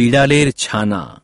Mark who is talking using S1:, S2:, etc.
S1: বিড়ালের ছানা।